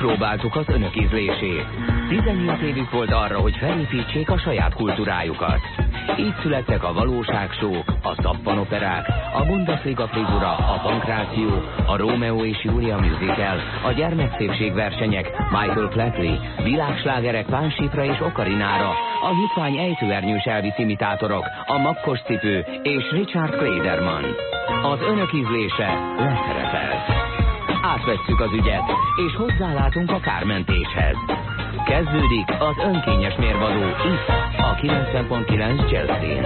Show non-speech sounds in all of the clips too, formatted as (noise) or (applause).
Kipróbáltuk az önök ízlését. 18 évük volt arra, hogy felépítsék a saját kultúrájukat. Így születtek a valóságsók, a szappanoperák, a Bundesliga figura, a pankráció, a Romeo és Julia musical, a gyermekszépségversenyek, Michael Flatley, világslágerek Pánsipra és Okarinára, a hitvány ejtőernyős Elvis imitátorok, a makkos cipő és Richard Klederman. Az önök ízlése leszerepel. Átvesszük az ügyet, és hozzálátunk a kármentéshez. Kezdődik az önkényes mérvadó itt, a 90.9 Jazzin.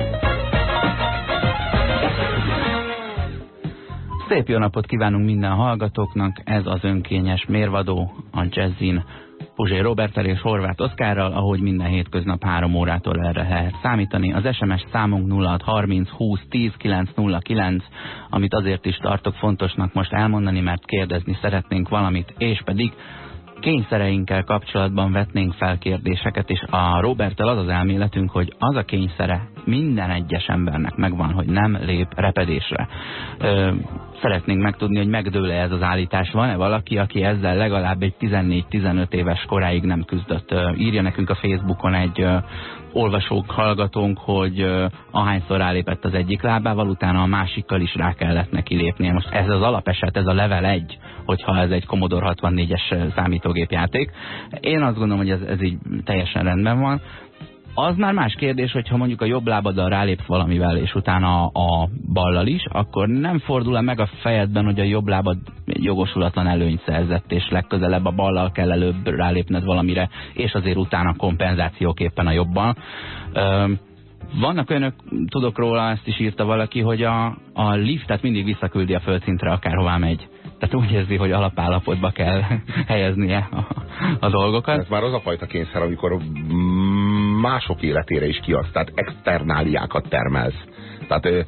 Szép jó napot kívánunk minden hallgatóknak, ez az önkényes mérvadó a Jazzin Puzsé Robertel és Horváth Oszkárral, ahogy minden hétköznap három órától erre lehet számítani. Az SMS számunk 0630 20 10 909, amit azért is tartok fontosnak most elmondani, mert kérdezni szeretnénk valamit, és pedig kényszereinkkel kapcsolatban vetnénk fel kérdéseket, és a Roberttel az az elméletünk, hogy az a kényszere minden egyes embernek megvan, hogy nem lép repedésre. Ö, szeretnénk megtudni, hogy megdőle ez az állítás. Van-e valaki, aki ezzel legalább egy 14-15 éves koráig nem küzdött? Írja nekünk a Facebookon egy olvasók, hallgatónk, hogy ahányszor rálépett az egyik lábával, utána a másikkal is rá kellett neki lépnie. Most ez az alapeset, ez a level 1, hogyha ez egy Commodore 64-es számítógépjáték. Én azt gondolom, hogy ez, ez így teljesen rendben van. Az már más kérdés, hogyha mondjuk a jobb lábaddal rálépsz valamivel, és utána a ballal is, akkor nem fordul-e meg a fejedben, hogy a jobb lábad jogosulatlan előnyt szerzett, és legközelebb a ballal kell előbb rálépned valamire, és azért utána kompenzációképpen a jobban. Vannak önök, tudok róla, ezt is írta valaki, hogy a, a liftet mindig visszaküldi a földszintre, akárhová megy. Tehát úgy érzi, hogy alapállapotba kell (laughs) helyeznie a, a dolgokat. Ez már az a fajta kényszer, amikor mások életére is kiadsz, tehát externáliákat termelsz. Tehát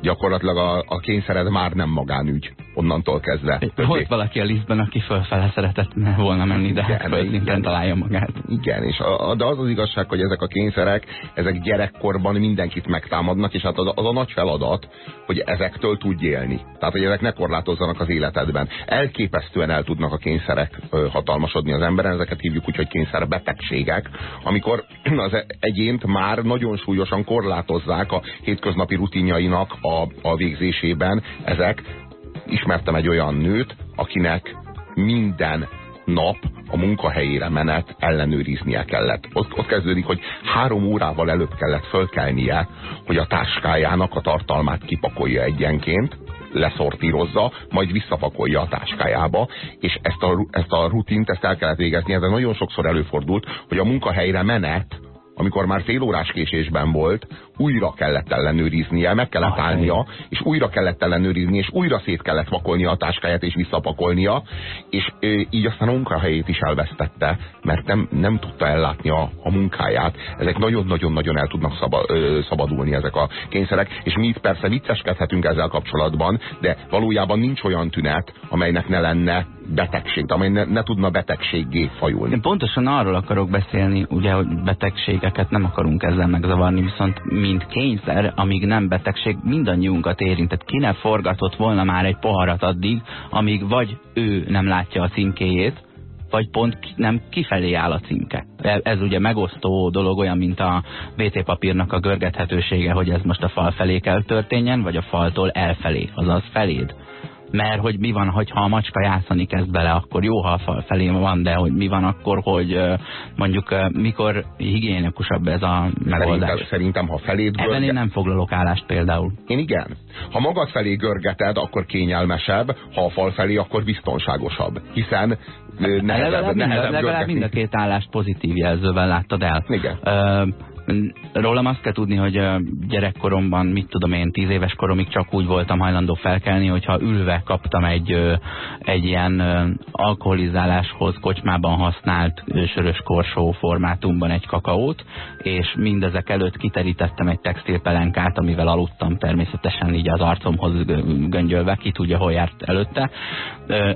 gyakorlatilag a, a kényszered már nem magánügy onnantól kezdve. Volt valaki a liftben, aki fölfele szeretett volna menni, de igen, földszinten találja magát. Igen, és a, de az az igazság, hogy ezek a kényszerek, ezek gyerekkorban mindenkit megtámadnak, és hát az, az a nagy feladat, hogy ezektől tudj élni. Tehát, hogy ezek ne korlátozzanak az életedben. Elképesztően el tudnak a kényszerek hatalmasodni az emberen, ezeket hívjuk úgy, hogy kényszerbetegségek, amikor (clears throat) az egyént már nagyon súlyosan korlátozzák a hétköznapi rutinjainak a, a végzésében ezek, ismertem egy olyan nőt, akinek minden nap a munkahelyére menet ellenőriznie kellett. Ott, ott kezdődik, hogy három órával előbb kellett fölkelnie, hogy a táskájának a tartalmát kipakolja egyenként, leszortírozza, majd visszapakolja a táskájába, és ezt a, ezt a rutint, ezt el kellett végezni. Ez nagyon sokszor előfordult, hogy a munkahelyre menet amikor már fél órás késésben volt, újra kellett ellenőriznie, meg kellett állnia, és újra kellett ellenőrizni, és újra szét kellett vakolnia a táskáját, és visszapakolnia, és ö, így aztán a munkahelyét is elvesztette, mert nem, nem tudta ellátni a, a munkáját. Ezek nagyon-nagyon-nagyon el tudnak szaba, ö, szabadulni ezek a kényszerek, és mi itt persze vicceskedhetünk ezzel kapcsolatban, de valójában nincs olyan tünet, amelynek ne lenne betegség, amely ne, ne tudna betegséggé fajulni. Én pontosan arról akarok beszélni, ugye, hogy betegségeket nem akarunk ezzel megzavarni, viszont mint kényszer, amíg nem betegség, mindannyiunkat érint. Tehát ki ne forgatott volna már egy poharat addig, amíg vagy ő nem látja a címkéjét, vagy pont nem kifelé áll a címke. Ez ugye megosztó dolog, olyan, mint a BT papírnak a görgethetősége, hogy ez most a fal felé kell történjen, vagy a faltól elfelé, azaz feléd mert hogy mi van, hogyha a macska játszani kezd bele, akkor jó, ha a fal felé van, de hogy mi van akkor, hogy mondjuk mikor higiénikusabb ez a megoldás. Szerintem, szerintem ha feléd görget... Ebben én nem foglalok állást például. Én igen. Ha magad felé görgeted, akkor kényelmesebb, ha a fal felé, akkor biztonságosabb. Hiszen nehezebb, legalább, nehezebb mind, legalább mind a két állást pozitív jelzővel láttad el. Igen. Uh, Rólam azt kell tudni, hogy gyerekkoromban, mit tudom én, tíz éves koromig csak úgy voltam hajlandó felkelni, hogyha ülve kaptam egy, egy ilyen alkoholizáláshoz kocsmában használt sörös korsó formátumban egy kakaót, és mindezek előtt kiterítettem egy textilpelenkát, amivel aludtam természetesen így az arcomhoz göngyölve, ki tudja, hol járt előtte.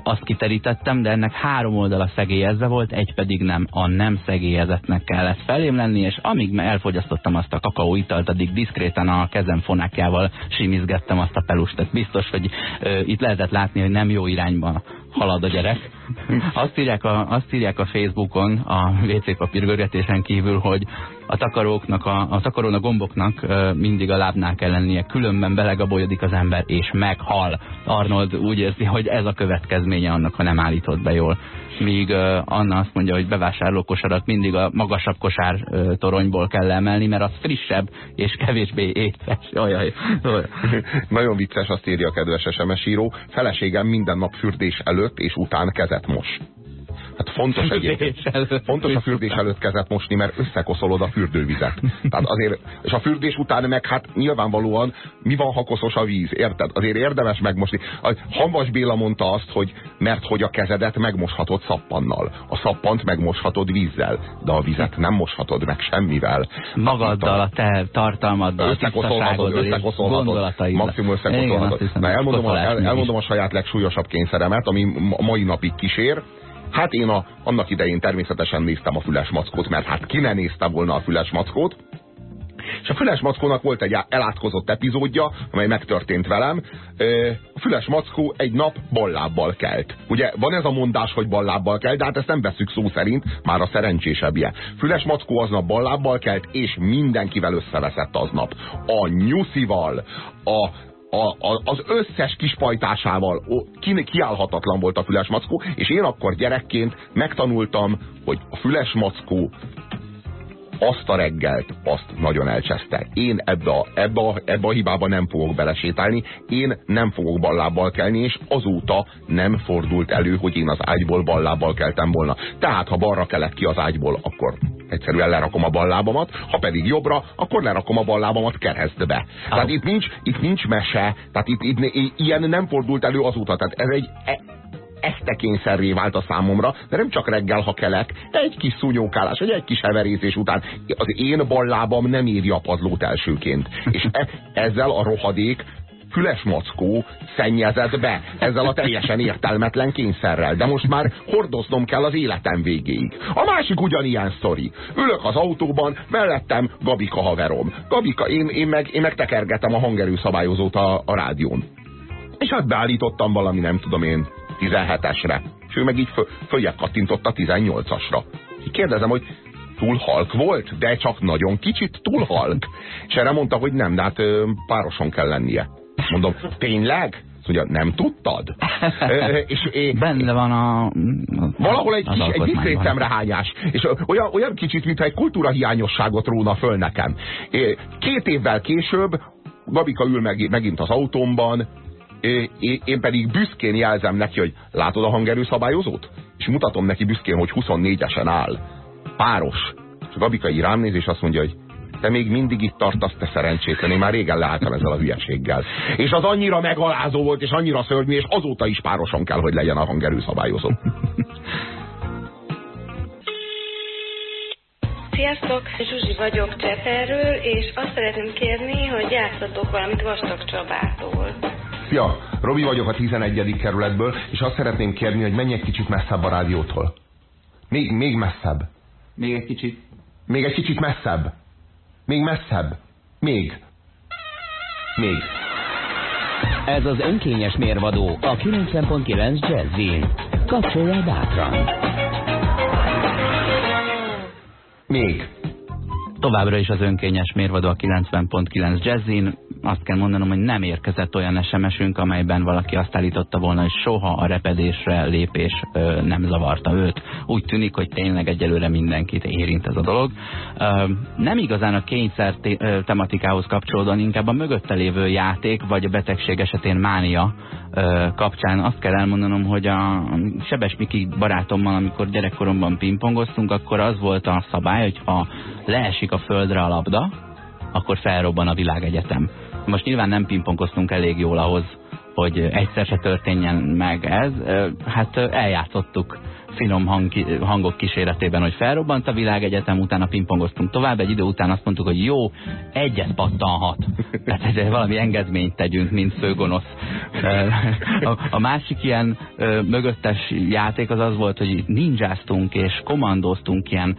Azt kiterítettem, de ennek három oldala szegélyezve volt, egy pedig nem. A nem szegélyezetnek kellett felém lenni, és amíg el elfogyasztottam azt a kakaóitalt, addig diszkréten a kezem fonákjával simizgettem azt a pelust. Biztos, hogy ö, itt lehetett látni, hogy nem jó irányba halad a gyerek. Azt írják a, azt írják a Facebookon, a WC papírgörgetésen kívül, hogy a takaróknak, a, a takarónak gomboknak mindig a lábnál kell lennie, különben belegabolyodik az ember, és meghal. Arnold úgy érzi, hogy ez a következménye annak, ha nem állítod be jól. Míg Anna azt mondja, hogy bevásárlókosarat mindig a magasabb kosár toronyból kell emelni, mert az frissebb és kevésbé étes. Ajaj. (laughs) Nagyon vicces, azt írja a kedves SMS író. Feleségem minden nap fürdés előtt és után kezet mos. Hát fontos egyébként. Fontos a fürdés előtt kezet mosni, mert összekoszolod a fürdővizet. Tehát azért, és a fürdés után meg hát nyilvánvalóan mi van, ha koszos a víz, érted? Azért érdemes megmosni. A Hanvas Béla mondta azt, hogy mert hogy a kezedet megmoshatod szappannal. A szappant megmoshatod vízzel, de a vizet nem moshatod meg semmivel. Magaddal, a te tartalmaddal, összekoszolhatod, összekoszolhatod, maximum összekoszolhatod. Na, elmondom, a, el, elmondom a saját legsúlyosabb kényszeremet, ami a mai napig kísér, Hát én a, annak idején természetesen néztem a Füles Mackót, mert hát ki ne nézte volna a Füles Mackót. És a Füles Mackónak volt egy elátkozott epizódja, amely megtörtént velem. A Füles Mackó egy nap ballábbal kelt. Ugye van ez a mondás, hogy ballábbal kelt, de hát ezt nem veszük szó szerint, már a szerencsésebbje. Füles Mackó aznap ballábbal kelt, és mindenkivel összeveszett aznap. A nyuszival, a a, a, az összes kispajtásával ki, kiállhatatlan volt a füles mackó, és én akkor gyerekként megtanultam, hogy a füles mackó azt a reggelt, azt nagyon elcseszte. Én ebbe a, ebbe, a, ebbe a hibába nem fogok belesétálni, én nem fogok ballábbal kelni, és azóta nem fordult elő, hogy én az ágyból ballábbal keltem volna. Tehát, ha balra kelett ki az ágyból, akkor egyszerűen lerakom a ballábamat, ha pedig jobbra, akkor lerakom a ballábamat keresztbe. Ah. Tehát itt nincs, itt nincs mese, tehát itt, itt, ilyen nem fordult elő azóta. Tehát ez egy e, esztekényszerré vált a számomra, de nem csak reggel, ha kelek, egy kis szúnyókálás, vagy egy kis heverészés után. Az én ballábam nem írja a padlót elsőként. És e, ezzel a rohadék füles mackó szennyezett be ezzel a teljesen értelmetlen kényszerrel. De most már hordoznom kell az életem végéig. A másik ugyanilyen sztori. Ülök az autóban, mellettem Gabika haverom. Gabika, én, én, meg, én meg tekergetem a hangerőszabályozót a, a rádión. És hát beállítottam valami, nem tudom én, 17-esre. És ő meg így föl, följebb kattintott a 18-asra. Kérdezem, hogy túl halk volt, de csak nagyon kicsit túl halk. És erre mondta, hogy nem, de hát pároson kell lennie. Mondom, tényleg? mondja, nem tudtad? és, é, (laughs) Benne van a... Valahol egy, kis, egy diszkrét szemrehányás. És olyan, olyan kicsit, mintha egy kultúrahiányosságot róna föl nekem. Két évvel később Gabika ül meg, megint az autómban, én pedig büszkén jelzem neki, hogy látod a hangerőszabályozót? És mutatom neki büszkén, hogy 24-esen áll. Páros. És Gabika így rám néz, és azt mondja, hogy te még mindig itt tartasz, te szerencsétlen, én már régen leálltam ezzel a hülyeséggel. És az annyira megalázó volt, és annyira szörnyű, és azóta is párosan kell, hogy legyen a hangerőszabályozó. (laughs) Sziasztok, Zsuzsi vagyok Cseperről, és azt szeretném kérni, hogy játszatok valamit Vastag Csabától. Szia, Robi vagyok a 11. kerületből, és azt szeretném kérni, hogy menj egy kicsit messzebb a rádiótól. Még, még messzebb. Még egy kicsit. Még egy kicsit messzebb. Még messzebb. Még. Még. Ez az önkényes mérvadó a 90.9 Jazzin. Kapcsolja bátran. Még. Továbbra is az önkényes mérvadó a 90.9 Jazzin azt kell mondanom, hogy nem érkezett olyan SMS-ünk, amelyben valaki azt állította volna, hogy soha a repedésre lépés ö, nem zavarta őt. Úgy tűnik, hogy tényleg egyelőre mindenkit érint ez a dolog. Ö, nem igazán a kényszer tematikához kapcsolódóan, inkább a mögötte lévő játék, vagy a betegség esetén mánia ö, kapcsán azt kell elmondanom, hogy a Sebes Miki barátommal, amikor gyerekkoromban pingpongoztunk, akkor az volt a szabály, hogy ha leesik a földre a labda, akkor felrobban a világegyetem. Most nyilván nem pingpongoztunk elég jól ahhoz, hogy egyszer se történjen meg ez. Hát eljátszottuk finom hang, hangok kíséretében, hogy felrobbant a világegyetem, utána pingpongoztunk tovább, egy idő után azt mondtuk, hogy jó, egyet pattanhat. (laughs) Tehát egy, valami engedményt tegyünk, mint főgonosz. A, a másik ilyen ö, mögöttes játék az az volt, hogy ninjáztunk és kommandoztunk ilyen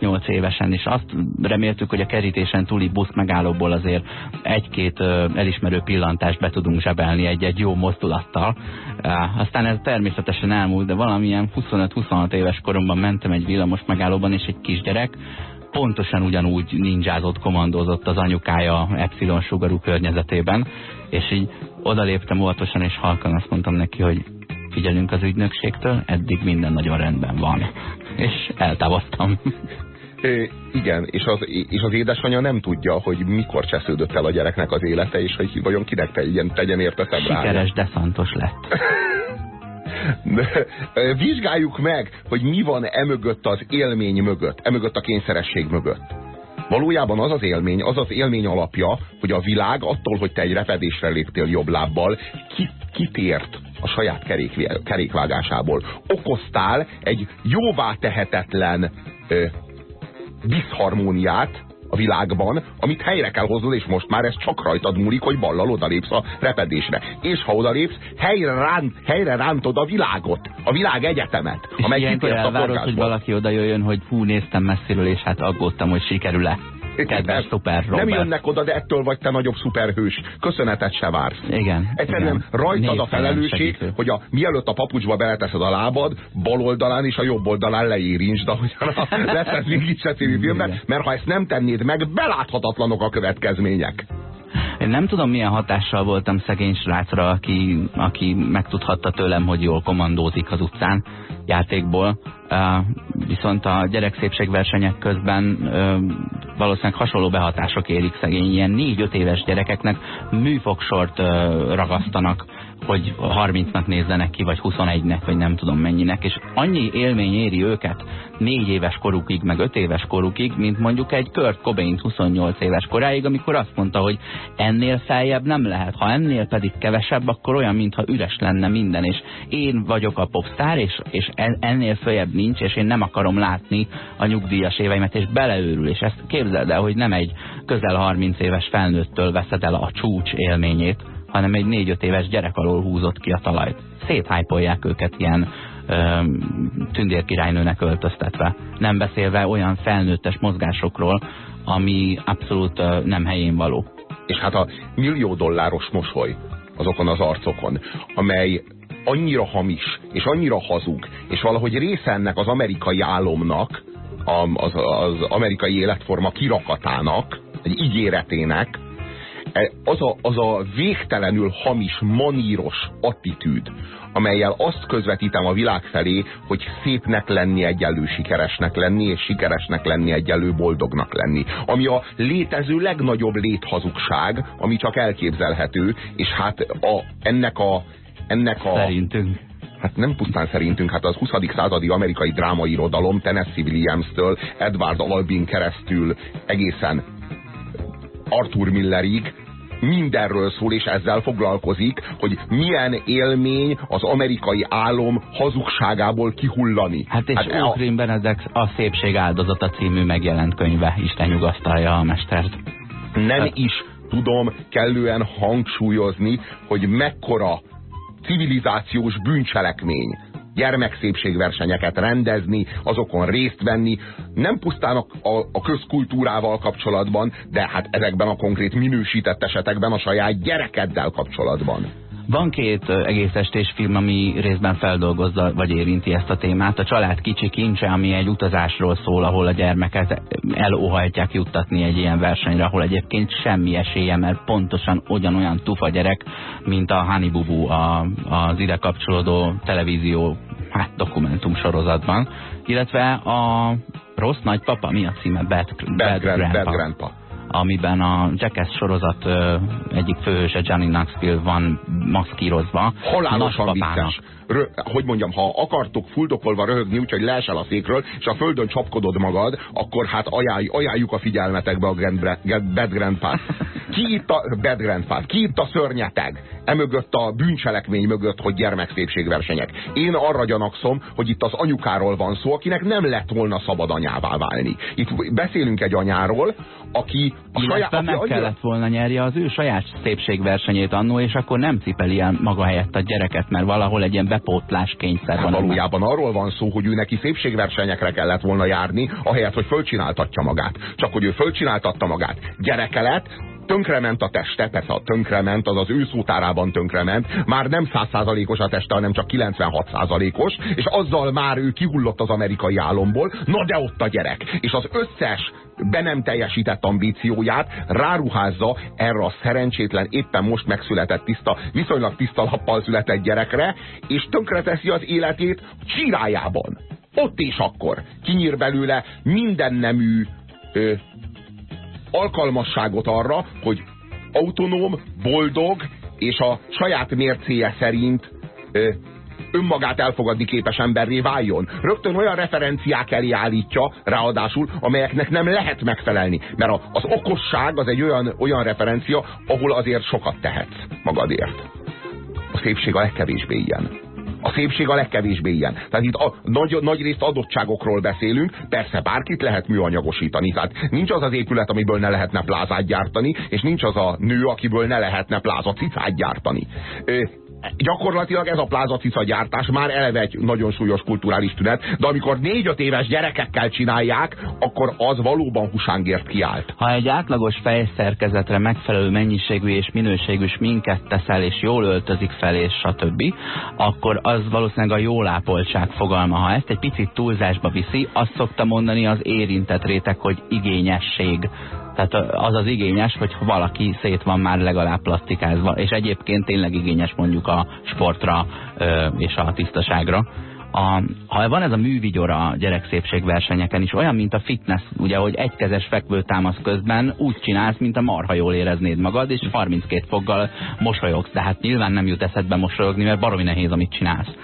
6-8 évesen, és azt reméltük, hogy a kerítésen túli busz megállóból azért egy-két elismerő pillantást be tudunk zsebelni egy-egy jó mozdulattal. Aztán ez természetesen elmúlt, de valamilyen 25-26 éves koromban mentem egy villamos megállóban, és egy kisgyerek pontosan ugyanúgy ninjázott, komandozott az anyukája epsilon sugarú környezetében, és így odaléptem óvatosan, és halkan azt mondtam neki, hogy figyelünk az ügynökségtől, eddig minden nagyon rendben van. És eltávoztam. É, igen, és az, és az édesanyja nem tudja, hogy mikor csesződött el a gyereknek az élete, és hogy vajon kinek tegyen, tegyen érte szebrája. Sikeres deszantos lett. (laughs) Vizsgáljuk meg, hogy mi van emögött az élmény mögött, emögött a kényszeresség mögött. Valójában az az élmény, az az élmény alapja, hogy a világ attól, hogy te egy repedésre léptél jobb lábbal, kitért a saját kerék, kerékvágásából. Okoztál egy jóvá tehetetlen ö, diszharmóniát a világban, amit helyre kell hoznod, és most már ez csak rajtad múlik, hogy ballal odalépsz a repedésre. És ha odalépsz, helyre, ránt, helyre rántod a világot, a világ egyetemet. És ilyenkor elvárod, hogy valaki oda jöjjön, hogy hú, néztem messziről, és hát aggódtam, hogy sikerül-e. Kedves szuper Robert. Nem jönnek oda, de ettől vagy te nagyobb szuperhős. Köszönetet se vársz. Igen. Egyszerűen igen. rajtad a felelősség, hogy a, mielőtt a papucsba beleteszed a lábad, bal oldalán és a jobb oldalán leérintsd, ahogyan a lesz ez mégis filmben, mert ha ezt nem tennéd meg, beláthatatlanok a következmények. Én nem tudom, milyen hatással voltam szegény srácra, aki, aki megtudhatta tőlem, hogy jól kommandózik az utcán játékból. Uh, viszont a gyerekszépségversenyek közben uh, valószínűleg hasonló behatások érik szegény ilyen négy-öt éves gyerekeknek műfogsort uh, ragasztanak hogy 30-nak nézzenek ki, vagy 21-nek, vagy nem tudom mennyinek, és annyi élmény éri őket négy éves korukig, meg öt éves korukig, mint mondjuk egy Kurt Cobain 28 éves koráig, amikor azt mondta, hogy ennél feljebb nem lehet, ha ennél pedig kevesebb, akkor olyan, mintha üres lenne minden, és én vagyok a popstar, és, és ennél följebb nincs, és én nem akarom látni a nyugdíjas éveimet, és beleőrül, és ezt képzeld el, hogy nem egy közel 30 éves felnőttől veszed el a csúcs élményét, hanem egy négy-öt éves gyerek alól húzott ki a talajt. Széthájpolják őket ilyen tündérkirálynőnek öltöztetve. Nem beszélve olyan felnőttes mozgásokról, ami abszolút nem helyén való. És hát a millió dolláros mosoly azokon az arcokon, amely annyira hamis, és annyira hazug, és valahogy része ennek az amerikai álomnak, az, az amerikai életforma kirakatának, egy ígéretének, az a, az a végtelenül hamis, maníros attitűd, amelyel azt közvetítem a világ felé, hogy szépnek lenni egyenlő sikeresnek lenni, és sikeresnek lenni egyenlő boldognak lenni. Ami a létező legnagyobb léthazugság, ami csak elképzelhető, és hát a, ennek a... Ennek a Szerintünk hát nem pusztán szerintünk, hát az 20. századi amerikai drámairodalom Tennessee Williams-től Edward Albin keresztül egészen Arthur Millerig mindenről szól, és ezzel foglalkozik, hogy milyen élmény az amerikai álom hazugságából kihullani. Hát és hát Ókrin a... Benedek a Szépség áldozata című megjelent könyve, Isten nyugasztalja a mestert. Nem hát... is tudom kellően hangsúlyozni, hogy mekkora civilizációs bűncselekmény gyermekszépségversenyeket rendezni, azokon részt venni, nem pusztán a, a, a közkultúrával kapcsolatban, de hát ezekben a konkrét minősített esetekben a saját gyerekeddel kapcsolatban. Van két egész estés film, ami részben feldolgozza, vagy érinti ezt a témát. A Család kicsi kincse, ami egy utazásról szól, ahol a gyermeket elóhajtják juttatni egy ilyen versenyre, ahol egyébként semmi esélye, mert pontosan ugyanolyan tufa gyerek, mint a Honey Bubu, a, az ide kapcsolódó televízió hát, dokumentum sorozatban. Illetve a Rossz Nagypapa, mi a címe? Bad, Bad, Bad, Grandpa. Bad Grandpa amiben a Jackass sorozat ö, egyik főhőse Johnny Knoxville van maszkírozva. Halálosan vicces. Rö, hogy mondjam, ha akartok fuldokolva röhögni, úgyhogy leesel a székről, és a földön csapkodod magad, akkor hát ajánl, ajánljuk a figyelmetekbe a Grand, Bad Grandpa. (laughs) Ki itt a Bad Grandfather? Ki itt a szörnyeteg? Emögött a bűncselekmény mögött, hogy gyermekszépségversenyek. Én arra gyanakszom, hogy itt az anyukáról van szó, akinek nem lett volna szabad anyává válni. Itt beszélünk egy anyáról, aki a saját... meg annyira... kellett volna nyerje az ő saját szépségversenyét annó, és akkor nem cipeli el maga helyett a gyereket, mert valahol egy ilyen bepótlás kényszer van. Valójában arról van szó, hogy ő neki szépségversenyekre kellett volna járni, ahelyett, hogy fölcsináltatja magát. Csak hogy ő fölcsináltatta magát. Gyereke lett, tönkrement a teste, persze a tönkrement, az az ő szótárában tönkrement, már nem százszázalékos a teste, hanem csak 96 százalékos, és azzal már ő kihullott az amerikai álomból, na de ott a gyerek. És az összes be nem teljesített ambícióját ráruházza erre a szerencsétlen, éppen most megszületett tiszta, viszonylag tiszta lappal született gyerekre, és tönkreteszi az életét csírájában. Ott és akkor kinyír belőle minden nemű ö, alkalmasságot arra, hogy autonóm, boldog és a saját mércéje szerint ö, önmagát elfogadni képes emberré váljon. Rögtön olyan referenciák elé állítja, ráadásul, amelyeknek nem lehet megfelelni. Mert az okosság az egy olyan, olyan referencia, ahol azért sokat tehetsz magadért. A szépség a legkevésbé ilyen. A szépség a legkevésbé ilyen. Tehát itt a, nagy, nagy részt adottságokról beszélünk, persze bárkit lehet műanyagosítani. Tehát nincs az az épület, amiből ne lehetne plázát gyártani, és nincs az a nő, akiből ne lehetne plázacicát gyártani gyakorlatilag ez a plázacica gyártás már eleve egy nagyon súlyos kulturális tünet, de amikor négy-öt éves gyerekekkel csinálják, akkor az valóban husángért kiállt. Ha egy átlagos fejszerkezetre megfelelő mennyiségű és minőségű sminket teszel, és jól öltözik fel, és stb., akkor az valószínűleg a jólápoltság fogalma. Ha ezt egy picit túlzásba viszi, azt szokta mondani az érintett réteg, hogy igényesség tehát az az igényes, hogy valaki szét van már legalább plastikázva, és egyébként tényleg igényes mondjuk a sportra és a tisztaságra. A, ha van ez a művigyor a gyerekszépségversenyeken is, olyan, mint a fitness, ugye, hogy egykezes fekvőtámasz közben úgy csinálsz, mint a marha jól éreznéd magad, és 32 foggal mosolyogsz, de hát nyilván nem jut eszedbe mosolyogni, mert baromi nehéz, amit csinálsz.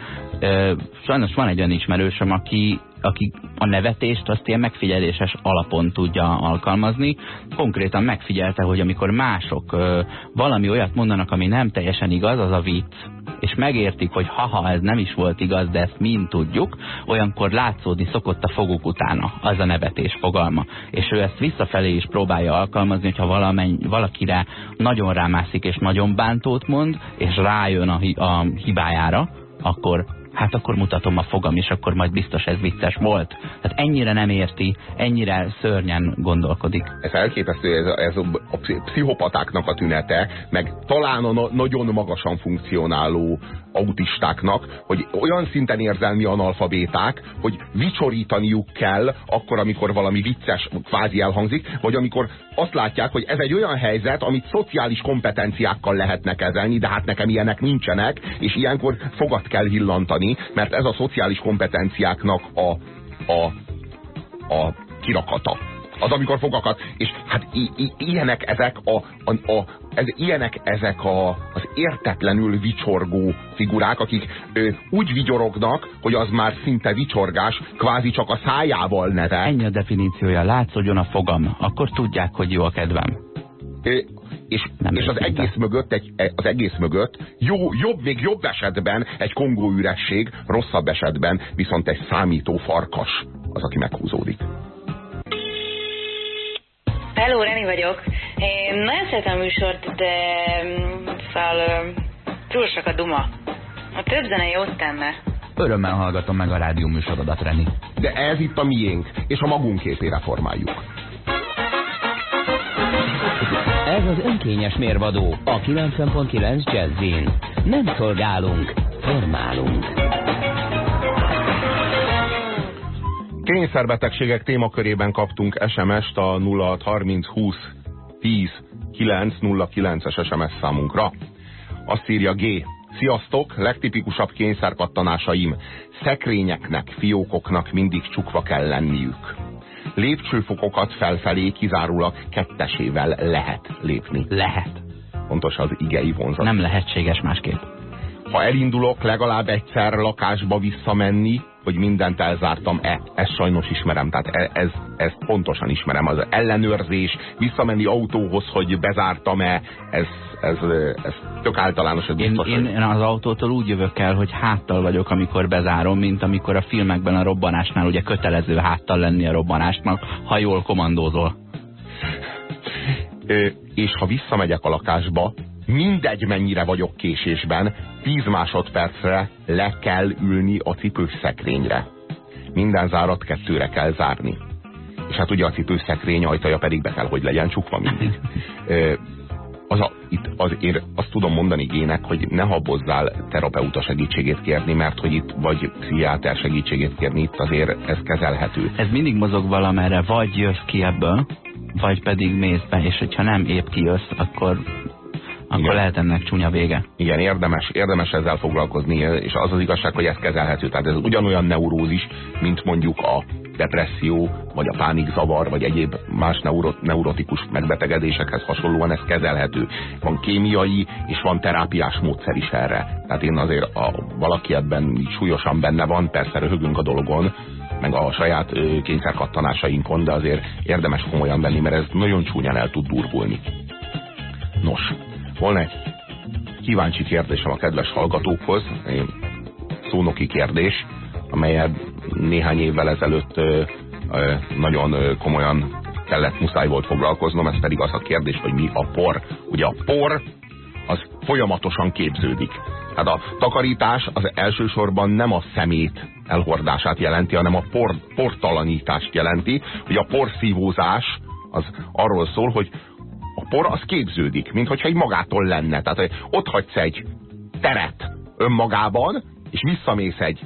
Sajnos van egy olyan ismerősöm, aki aki a nevetést azt ilyen megfigyeléses alapon tudja alkalmazni. Konkrétan megfigyelte, hogy amikor mások ö, valami olyat mondanak, ami nem teljesen igaz, az a vicc, és megértik, hogy haha, ez nem is volt igaz, de ezt mind tudjuk, olyankor látszódni szokott a foguk utána, az a nevetés fogalma. És ő ezt visszafelé is próbálja alkalmazni, hogyha valamennyi, valakire nagyon rámászik és nagyon bántót mond, és rájön a, a hibájára, akkor hát akkor mutatom a fogam, és akkor majd biztos ez vicces volt. Tehát ennyire nem érti, ennyire szörnyen gondolkodik. Ez elképesztő, ez ez a pszichopatáknak a tünete, meg talán a nagyon magasan funkcionáló autistáknak, hogy olyan szinten érzelmi analfabéták, hogy vicsorítaniuk kell akkor, amikor valami vicces kvázi elhangzik, vagy amikor azt látják, hogy ez egy olyan helyzet, amit szociális kompetenciákkal lehetne kezelni, de hát nekem ilyenek nincsenek, és ilyenkor fogat kell hillantani, mert ez a szociális kompetenciáknak a, a, a kirakata az amikor fogakat, és hát ilyenek ezek a, a, a ez, ilyenek ezek a, az értetlenül vicsorgó figurák, akik ö, úgy vigyorognak, hogy az már szinte vicsorgás, kvázi csak a szájával neve. Ennyi a definíciója, látszódjon a fogam, akkor tudják, hogy jó a kedvem. És, és az, egész mögött, egy, az egész mögött jó, jobb, még jobb esetben egy kongó üresség, rosszabb esetben viszont egy számító farkas az, aki meghúzódik. Hello, Reni vagyok. Én nagyon szeretem a műsort, de szóval túl sok a duma. A több zene jót tenne. Örömmel hallgatom meg a rádió műsorodat, Reni. De ez itt a miénk, és a magunk képére formáljuk. Ez az önkényes mérvadó a 90.9 Jazzin. Nem szolgálunk, formálunk. Kényszerbetegségek témakörében kaptunk SMS-t a 0630 20 10 9 09-es SMS számunkra. Azt írja G. Sziasztok, legtipikusabb kényszerkattanásaim. Szekrényeknek, fiókoknak mindig csukva kell lenniük. Lépcsőfokokat felfelé kizárólag kettesével lehet lépni. Lehet. Pontos az igei vonzat. Nem lehetséges másképp. Ha elindulok legalább egyszer lakásba visszamenni, hogy mindent elzártam-e. Ezt sajnos ismerem, tehát e, ez, ezt pontosan ismerem. Az ellenőrzés, visszamenni autóhoz, hogy bezártam-e, ez, ez, ez tök általános. Ez biztos, én, én az autótól úgy jövök el, hogy háttal vagyok, amikor bezárom, mint amikor a filmekben a robbanásnál ugye kötelező háttal lenni a robbanásnak, ha jól komandózol. És ha visszamegyek a lakásba, mindegy mennyire vagyok késésben, 10 másodpercre le kell ülni a cipőszekrényre. Minden zárat kettőre kell zárni. És hát ugye a cipőszekrény ajtaja pedig be kell, hogy legyen csukva mindig. az a, itt az, én azt tudom mondani gének, hogy ne habozzál terapeuta segítségét kérni, mert hogy itt vagy pszichiáter segítségét kérni, itt azért ez kezelhető. Ez mindig mozog valamerre, vagy jössz ki ebből, vagy pedig mész be, és hogyha nem épp kijössz, akkor akkor Igen. lehet ennek csúnya vége. Igen, érdemes, érdemes ezzel foglalkozni, és az az igazság, hogy ez kezelhető. Tehát ez ugyanolyan neurózis, mint mondjuk a depresszió, vagy a pánikzavar, vagy egyéb más neuro, neurotikus megbetegedésekhez hasonlóan ez kezelhető. Van kémiai és van terápiás módszer is erre. Tehát én azért, a, valaki ebben súlyosan benne van, persze röhögünk a dolgon, meg a saját kényszerkattanásainkon, de azért érdemes komolyan venni, mert ez nagyon csúnyán el tud durvulni. Nos, volna egy kíváncsi kérdésem a kedves hallgatókhoz, szónoki kérdés, amelyet néhány évvel ezelőtt ö, ö, nagyon komolyan kellett, muszáj volt foglalkoznom, ez pedig az a kérdés, hogy mi a por. Ugye a por az folyamatosan képződik. Hát a takarítás az elsősorban nem a szemét elhordását jelenti, hanem a por, portalanítást jelenti, hogy a porszívózás az arról szól, hogy por az képződik, mint hogyha egy magától lenne. Tehát ott hagysz egy teret önmagában, és visszamész egy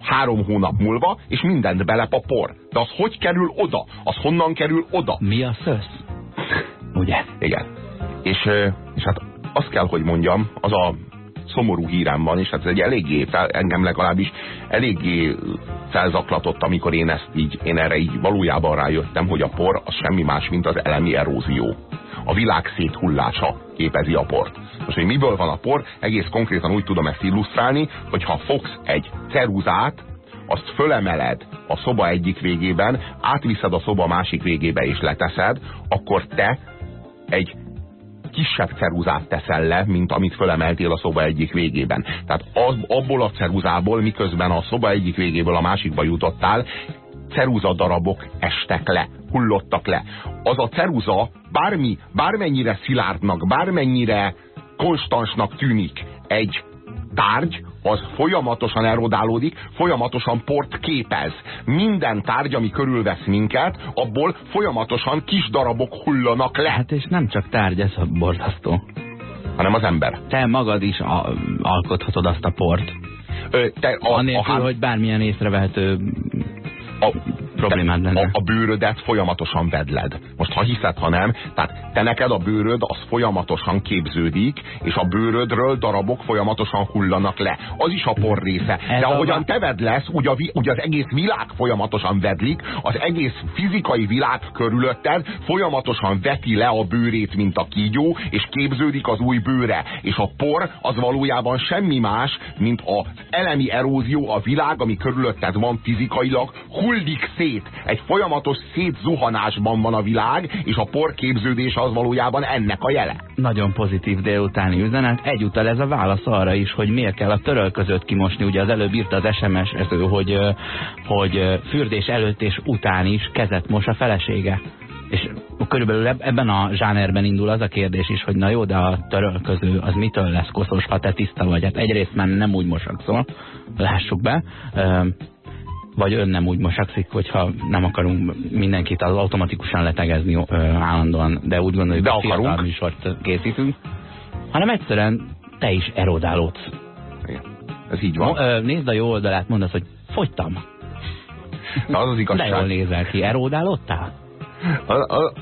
három hónap múlva, és mindent belep a por. De az hogy kerül oda? Az honnan kerül oda? Mi a szösz? (laughs) Ugye? Igen. És, és hát azt kell, hogy mondjam, az a szomorú hírem van, és hát ez egy eléggé, engem legalábbis eléggé felzaklatott, amikor én ezt így, én erre így valójában rájöttem, hogy a por az semmi más, mint az elemi erózió. A világ széthullása képezi a port. Most, hogy miből van a por, egész konkrétan úgy tudom ezt illusztrálni, hogy ha fogsz egy ceruzát, azt fölemeled a szoba egyik végében, átviszed a szoba másik végébe és leteszed, akkor te egy kisebb ceruzát teszel le, mint amit fölemeltél a szoba egyik végében. Tehát az, abból a ceruzából, miközben a szoba egyik végéből a másikba jutottál, ceruza darabok estek le, hullottak le. Az a ceruza bármi, bármennyire szilárdnak, bármennyire konstansnak tűnik egy tárgy, az folyamatosan erodálódik, folyamatosan port képez. Minden tárgy, ami körülvesz minket, abból folyamatosan kis darabok hullanak le. Hát és nem csak tárgy, ez a borzasztó. Hanem az ember. Te magad is a, alkothatod azt a port. Ö, te a, Anélkül, a, hogy bármilyen észrevehető a, problémád lenne. A, a bőrödet folyamatosan vedled. Most ha hiszed, ha nem, tehát te neked a bőröd az folyamatosan képződik, és a bőrödről darabok folyamatosan hullanak le. Az is a por része. Ez De ahogyan te vedlesz, úgy, a, úgy az egész világ folyamatosan vedlik, az egész fizikai világ körülötted folyamatosan veti le a bőrét, mint a kígyó, és képződik az új bőre. És a por az valójában semmi más, mint az elemi erózió, a világ, ami körülötted van fizikailag, hullik szét. Egy folyamatos szétzuhanásban van a világ, és a porképződés az valójában ennek a jele. Nagyon pozitív délutáni üzenet. Egyúttal ez a válasz arra is, hogy miért kell a törölközőt kimosni. Ugye az előbb írta az SMS, hogy, hogy fürdés előtt és után is kezet mos a felesége. És körülbelül ebben a zsánerben indul az a kérdés is, hogy na jó, de a törölköző az mitől lesz koszos, ha te tiszta vagy. Hát egyrészt már nem úgy mosakszol, lássuk be vagy ön nem úgy mosakszik, hogyha nem akarunk mindenkit az automatikusan letegezni ö, állandóan, de úgy gondoljuk, de hogy fiatal műsort készítünk, hanem egyszerűen te is erodálódsz. Igen. Ez így van. Ö, nézd a jó oldalát, mondd azt, hogy fogytam. Na, az az igazság. De jól nézel ki, erodálódtál? Az az,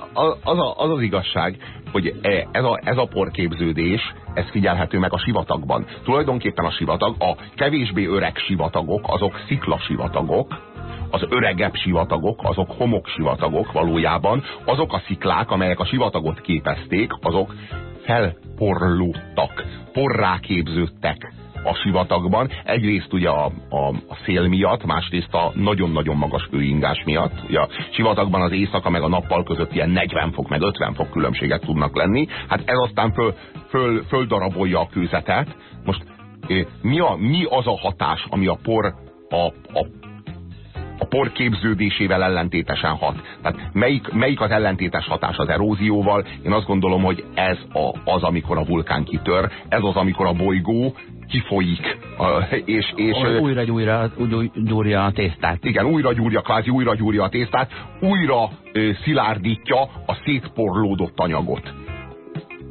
az, az az igazság, hogy e, ez a, ez a porképződés, ez figyelhető meg a sivatagban. Tulajdonképpen a sivatag, a kevésbé öreg sivatagok, azok sivatagok, az öregebb sivatagok, azok homok sivatagok valójában, azok a sziklák, amelyek a sivatagot képezték, azok felporlódtak, porrá képződtek a sivatagban. Egyrészt ugye a, a, a szél miatt, másrészt a nagyon-nagyon magas hőingás miatt. Ugye a sivatagban az éjszaka meg a nappal között ilyen 40 fok meg 50 fok különbségek tudnak lenni. Hát ez aztán föl, föl, földarabolja a kőzetet. Most mi, a, mi az a hatás, ami a por a, a a por képződésével ellentétesen hat. Tehát melyik, melyik az ellentétes hatás az erózióval? Én azt gondolom, hogy ez a, az, amikor a vulkán kitör, ez az, amikor a bolygó kifolyik. És, és, újra gyújra, gyúrja a tésztát. Igen, újra gyúrja, kvázi újra gyúrja a tésztát, újra ö, szilárdítja a szétporlódott anyagot.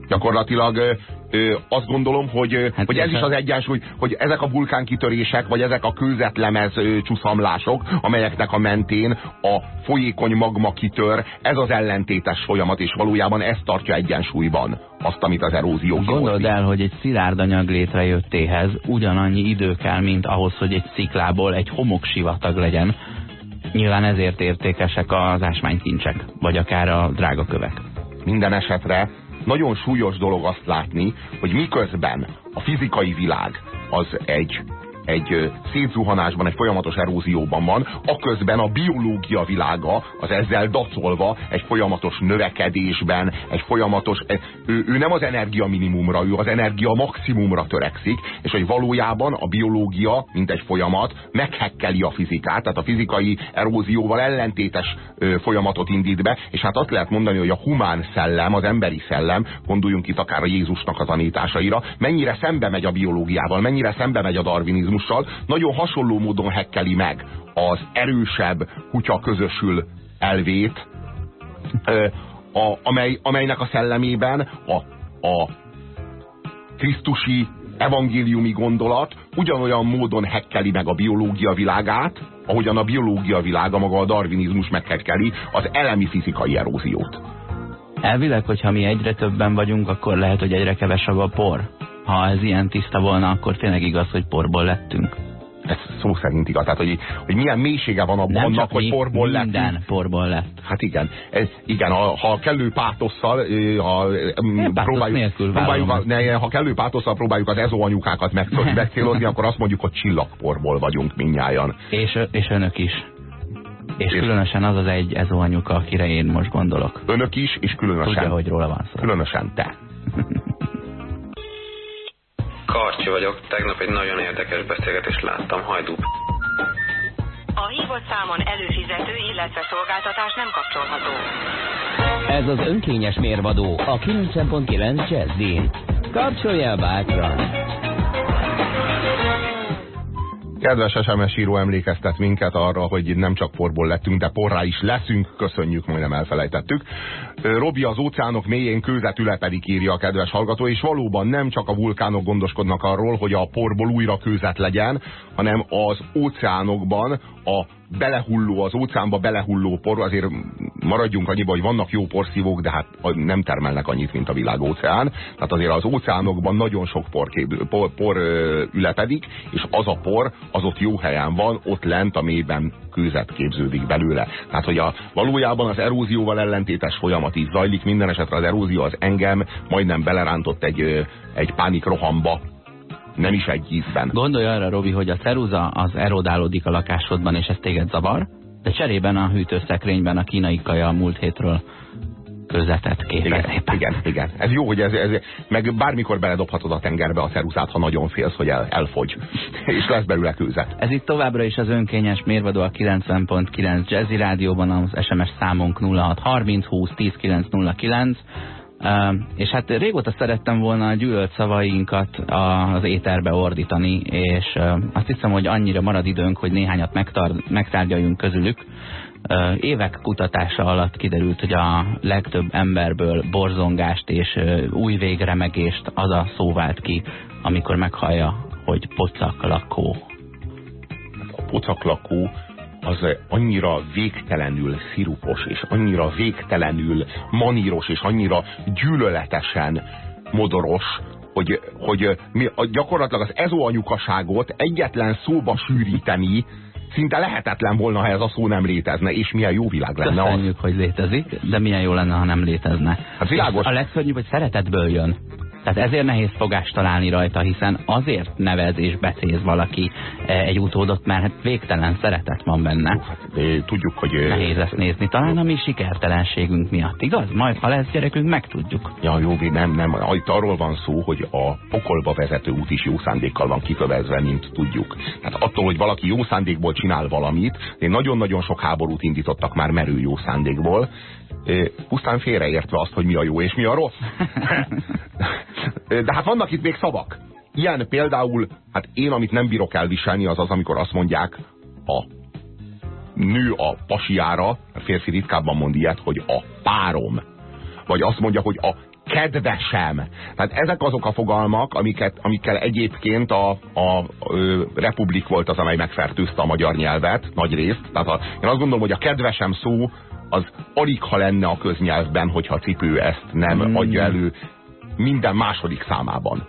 Gyakorlatilag ö, azt gondolom, hogy, hát hogy ez is az egyensúly, hogy ezek a vulkánkitörések, vagy ezek a kőzetlemez ö, csúszamlások, amelyeknek a mentén a folyékony magma kitör, ez az ellentétes folyamat, és valójában ez tartja egyensúlyban azt, amit az erózió Gondold el, hogy egy szilárd anyag létrejöttéhez ugyanannyi idő kell, mint ahhoz, hogy egy sziklából egy homoksivatag legyen. Nyilván ezért értékesek az ásványkincsek, vagy akár a drága kövek. Minden esetre nagyon súlyos dolog azt látni, hogy miközben a fizikai világ az egy egy szétzuhanásban, egy folyamatos erózióban van, aközben a biológia világa az ezzel dacolva egy folyamatos növekedésben, egy folyamatos, ő, ő nem az energia minimumra, ő az energia maximumra törekszik, és hogy valójában a biológia, mint egy folyamat, meghekkeli a fizikát, tehát a fizikai erózióval ellentétes ö, folyamatot indít be, és hát azt lehet mondani, hogy a humán szellem, az emberi szellem, gondoljunk itt akár a Jézusnak a tanításaira, mennyire szembe megy a biológiával, mennyire szembe megy a darwinizmus, mechanizmussal nagyon hasonló módon hekkeli meg az erősebb kutya közösül elvét, a, amely, amelynek a szellemében a, a krisztusi evangéliumi gondolat ugyanolyan módon hekkeli meg a biológia világát, ahogyan a biológia világa maga a darwinizmus meghekkeli az elemi fizikai eróziót. Elvileg, hogyha mi egyre többen vagyunk, akkor lehet, hogy egyre kevesebb a por ha ez ilyen tiszta volna, akkor tényleg igaz, hogy porból lettünk. Ez szó szerint igaz. Tehát, hogy, hogy milyen mélysége van abban, annak, hogy porból lett. Minden lettünk. porból lett. Hát igen. Ez, igen, ha, ha kellő pátosszal ha, ne, próbáljuk, próbáljuk ne, ha kellő pátosszal próbáljuk az ezóanyukákat megcélozni, (laughs) akkor azt mondjuk, hogy csillagporból vagyunk minnyáján. És, és önök is. És, és különösen az az egy ezóanyuka, akire én most gondolok. Önök is, és különösen. Tudja, hogy róla van szó. Különösen te. (laughs) Karcsi vagyok, tegnap egy nagyon érdekes beszélgetést láttam, hajdú. A hívott számon előfizető, illetve szolgáltatás nem kapcsolható. Ez az önkényes mérvadó a 90.9 Jazzin. Kapcsolja bátran! Kedves SMS író emlékeztet minket arra, hogy nem csak porból lettünk, de porrá is leszünk, köszönjük, majdnem elfelejtettük. Robi az óceánok mélyén ülepedik, írja a kedves hallgató, és valóban nem csak a vulkánok gondoskodnak arról, hogy a porból újra kőzet legyen, hanem az óceánokban a belehulló, az óceánba belehulló por, azért maradjunk annyiba, hogy vannak jó porszívók, de hát nem termelnek annyit, mint a világ óceán. Tehát azért az óceánokban nagyon sok por, kép, por, por ülepedik, és az a por, az ott jó helyen van, ott lent a mélyben kőzet képződik belőle. Tehát, hogy a, valójában az erózióval ellentétes folyamat is zajlik, minden esetre az erózió az engem majdnem belerántott egy, egy pánikrohamba, nem is egy ízben. Gondolj arra, Robi, hogy a ceruza az erodálódik a lakásodban, és ez téged zavar, de cserében a hűtőszekrényben a kínai kaja a múlt hétről közetet képez igen, igen, igen. Ez jó, hogy ez, ez, meg bármikor beledobhatod a tengerbe a ceruzát, ha nagyon félsz, hogy el, elfogy, (laughs) és lesz belőle kőzet. Ez itt továbbra is az önkényes mérvadó a 90.9 Jazzy Rádióban, az SMS számunk 0630 20 10 909 és hát régóta szerettem volna a gyűlölt szavainkat az éterbe ordítani, és azt hiszem, hogy annyira marad időnk, hogy néhányat megtárgyaljunk közülük. Évek kutatása alatt kiderült, hogy a legtöbb emberből borzongást és új végremegést az a szó vált ki, amikor meghallja, hogy pocaklakó. A pocaklakó az annyira végtelenül szirupos, és annyira végtelenül maníros, és annyira gyűlöletesen modoros, hogy, hogy mi, gyakorlatilag az ezóanyukaságot egyetlen szóba sűríteni, szinte lehetetlen volna, ha ez a szó nem létezne, és milyen jó világ lenne Köszönjük, az. hogy létezik, de milyen jó lenne, ha nem létezne. Hát világos. a legszörnyűbb, hogy szeretetből jön. Tehát ezért nehéz fogást találni rajta, hiszen azért nevez és becéz valaki egy utódot, mert hát végtelen szeretet van benne. Hát, tudjuk, hogy... Nehéz ezt nézni. Talán a mi sikertelenségünk miatt, igaz? Majd, ha lesz gyerekünk, megtudjuk. Ja, jó, nem, nem. Itt arról van szó, hogy a pokolba vezető út is jó szándékkal van kikövezve, mint tudjuk. Tehát attól, hogy valaki jó szándékból csinál valamit, nagyon-nagyon sok háborút indítottak már merő jó szándékból, pusztán félreértve azt, hogy mi a jó és mi a rossz. (laughs) De hát vannak itt még szavak. Ilyen például, hát én, amit nem bírok elviselni, az az, amikor azt mondják a nő a pasiára, a férfi ritkábban mond ilyet, hogy a párom. Vagy azt mondja, hogy a kedvesem. Tehát ezek azok a fogalmak, amiket, amikkel egyébként a, a, a republik volt az, amely megfertőzte a magyar nyelvet, nagy részt. Tehát a, én azt gondolom, hogy a kedvesem szó az alig ha lenne a köznyelvben, hogyha a cipő ezt nem mm. adja elő minden második számában.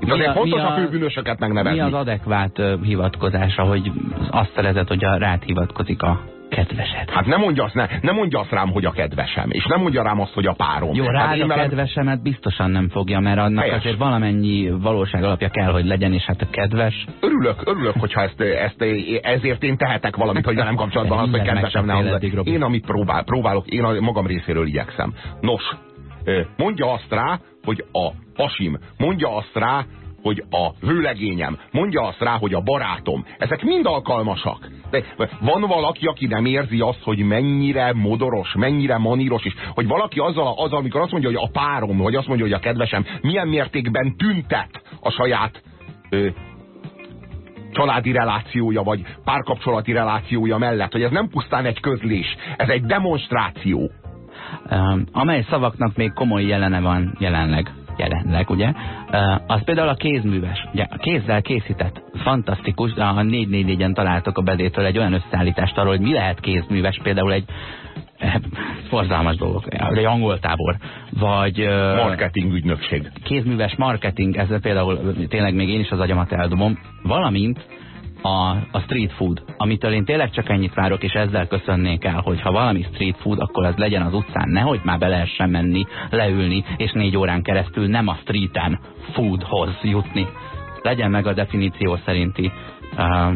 Itt azért a, fontos a, a főbűnösöket megnevezni. Mi az adekvát uh, hivatkozása, hogy azt szerezett, hogy a rád hivatkozik a kedvesed. Hát nem mondja, azt, ne, nem mondja azt rám, hogy a kedvesem, és nem mondja rám azt, hogy a párom. Jó, rád hát a velem... kedvesemet biztosan nem fogja, mert annak Helyes. azért valamennyi valóság alapja kell, hogy legyen, és hát a kedves. Örülök, örülök, hogyha ezt, ezt ezért én tehetek valamit, hogy velem kapcsolatban az, hogy kedvesem ne Én amit próbál, próbálok, én a magam részéről igyekszem. Nos, mondja azt rá, hogy a pasim, mondja azt rá, hogy a vőlegényem, mondja azt rá, hogy a barátom. Ezek mind alkalmasak. De van valaki, aki nem érzi azt, hogy mennyire modoros, mennyire maníros, és hogy valaki azzal, azzal, amikor azt mondja, hogy a párom, vagy azt mondja, hogy a kedvesem, milyen mértékben tüntet a saját ö, családi relációja, vagy párkapcsolati relációja mellett, hogy ez nem pusztán egy közlés, ez egy demonstráció. Um, amely szavaknak még komoly jelene van jelenleg jelenleg, ugye? Az például a kézműves, ugye a kézzel készített, fantasztikus, de a 444-en találtok a bedétől egy olyan összeállítást arról, hogy mi lehet kézműves, például egy forzalmas dolgok, egy angol tábor, vagy... Marketing ügynökség. Kézműves marketing, ezzel például tényleg még én is az agyamat eldobom, valamint a, a street food, amitől én tényleg csak ennyit várok, és ezzel köszönnék el, hogy ha valami street food, akkor az legyen az utcán, nehogy már be lehessen menni, leülni, és négy órán keresztül nem a streeten foodhoz jutni. Legyen meg a definíció szerinti uh,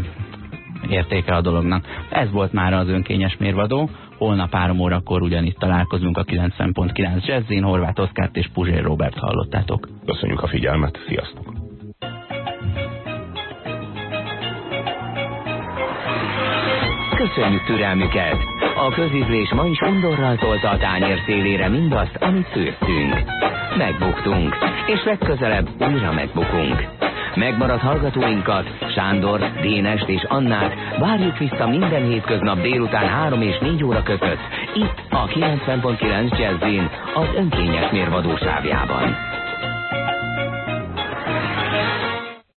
értéke a dolognak. Ez volt már az önkényes mérvadó. Holnap három órakor ugyanitt találkozunk a 90.9 Jazzin, Horváth Oszkárt és Puzsér Robert hallottátok. Köszönjük a figyelmet, sziasztok! Köszönjük türelmüket! A közízlés ma is undorral tolta a tányér szélére mindazt, amit főztünk. Megbuktunk, és legközelebb újra megbukunk. Megmaradt hallgatóinkat, Sándor, Dénest és Annát várjuk vissza minden hétköznap délután 3 és 4 óra között, itt a 90.9 Jazzin, az önkényes mérvadósávjában.